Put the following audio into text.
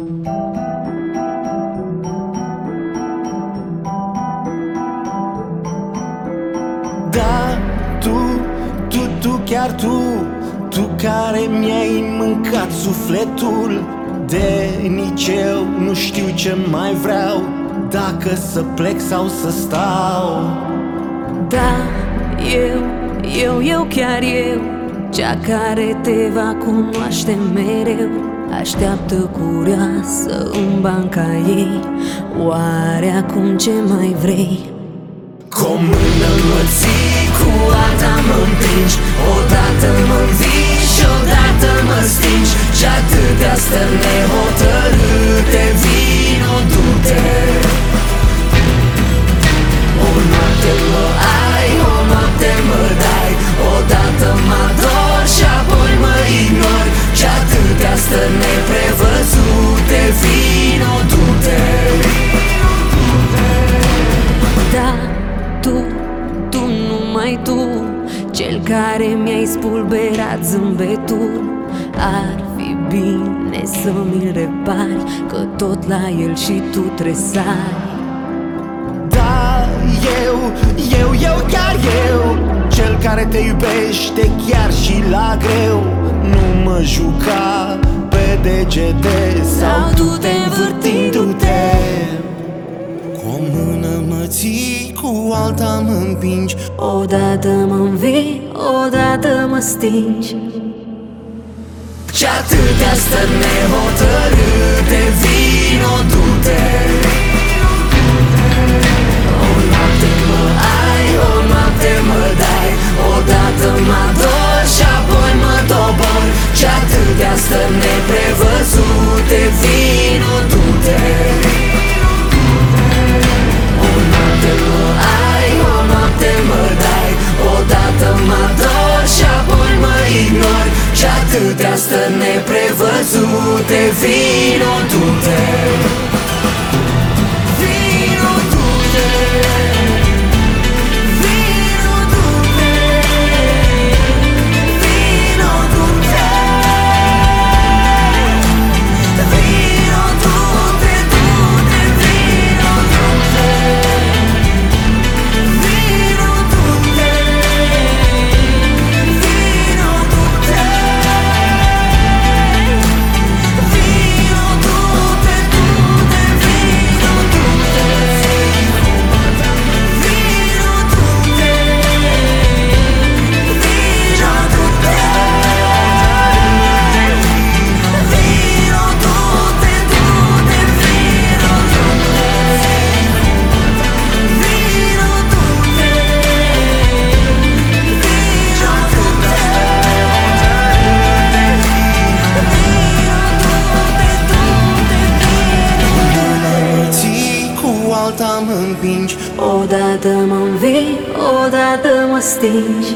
Da, tu, tu, tu, chiar tu Tu care mi-ai mâncat sufletul De nici eu nu știu ce mai vreau Dacă să plec sau să stau. Da, eu, eu, eu, chiar eu Cea care te va cunoaște mereu Așteaptă curioasă în banca ei Oare acum ce mai vrei? Cu o mână mă ții, cu alta mă împingi Odată mă învingi și odată mă stingi Și atâtea stări tu Cel care mi-ai spulberat zâmbetul. Ar fi bine să mi-l repari Că tot la el și tu tresari Da, eu, eu, eu, chiar eu Cel care te iubește chiar și la greu. Nu mă juca pe degete Sau du-te. Învârtindu-te Cu o mână mă ții, cu alta mă împingi. Odată mă învii, odată mă stingi. Și atâtea stări nehotărâte Vino, du-te Odată mă ador și apoi mă ignori. Și atâtea stări neprevăzute Vino, du-te Vino, mă împingi. Odată mă învii, odată mă stingi